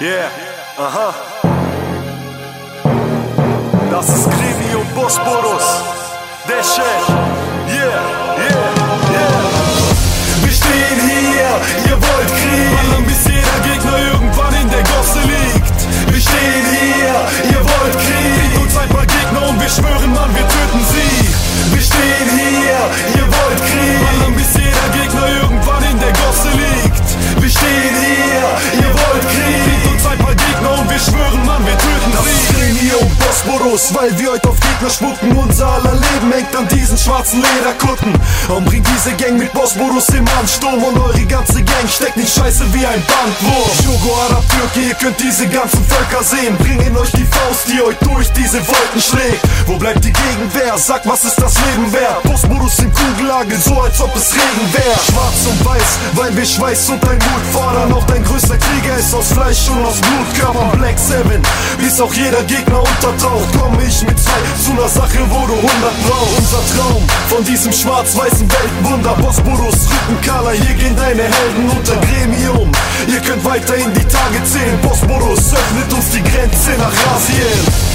Yeah, aha. Das ist Krimi und Bosporus. Der Chef. Bosporus, weil wir heute auf Gegner spucken. Unser aller Leben hängt an diesen schwarzen Lederkutten. Und bringt diese Gang mit Bosporus im Ansturm. Und eure ganze Gang steckt nicht scheiße wie ein Bandwurm. Jogo, Arab, Türke, ihr könnt diese ganzen Völker sehen. Bringen euch die Faust, die euch durch diese Wolken schlägt. Wo bleibt die Gegenwehr? Sag, was ist das Leben wert? Bosporus im Kugellagel, so als ob es Regen wär. Schwarz und weiß, weil wir Schweiß und ein Mut fordern. Auch dein größter Krieger ist aus Fleisch und aus Blutkörpern. Black Seven, bis auch jeder Gegner untertaucht. Komm ich mit zwei zu einer Sache, wo du hundert brauchst. Unser Traum von diesem schwarz-weißen Weltenwunder. Bosporus, Rückenkala, hier gehen deine Helden unter Gremium. Ihr könnt weiter in die Tage zählen. Bosporus öffnet uns die Grenze nach Asien.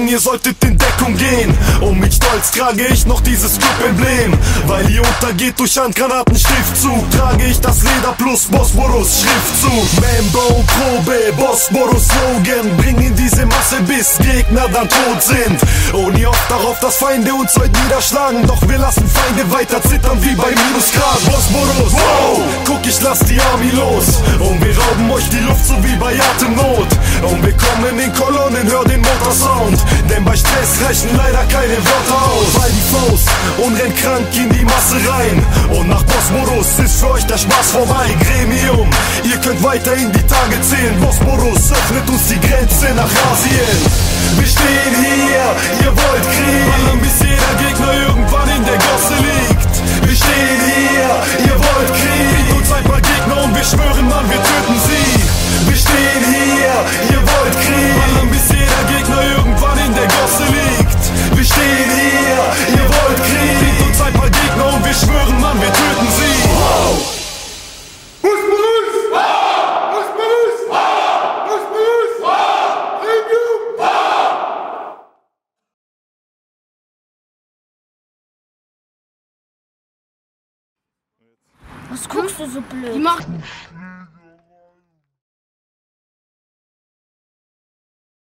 Angeschlagen, ihr solltet in Deckung gehen. Und mit Stolz trage ich noch dieses Club-Emblem. Weil ihr untergeht durch Handgranaten Schriftzug. Trage ich das Leder plus Bosporus Schriftzug. Mambo, Probe, Bosporus Slogan. Bringen diese Masse bis Gegner dann tot sind. Und ihr hofft darauf, dass Feinde uns heute niederschlagen. Doch wir lassen Feinde weiter zittern wie bei Minusgrad. Bosporus, wow! Guck, ich lass die Army los. Und wir rauben euch die Luft so wie bei Atemnot. Und wir kommen in Kolonnen, hör den Motorsound. Denn bei Stress reichen leider keine Wörter aus. Weil die Faust und rennt krank in die Masse rein. Und nach Bosporus ist für euch der Spaß vorbei. Gremium, ihr könnt weiter in die Tage zählen. Bosporus öffnet uns die Grenze nach Asien. Wir stehen hier, Was guckst du so blöd? Die macht.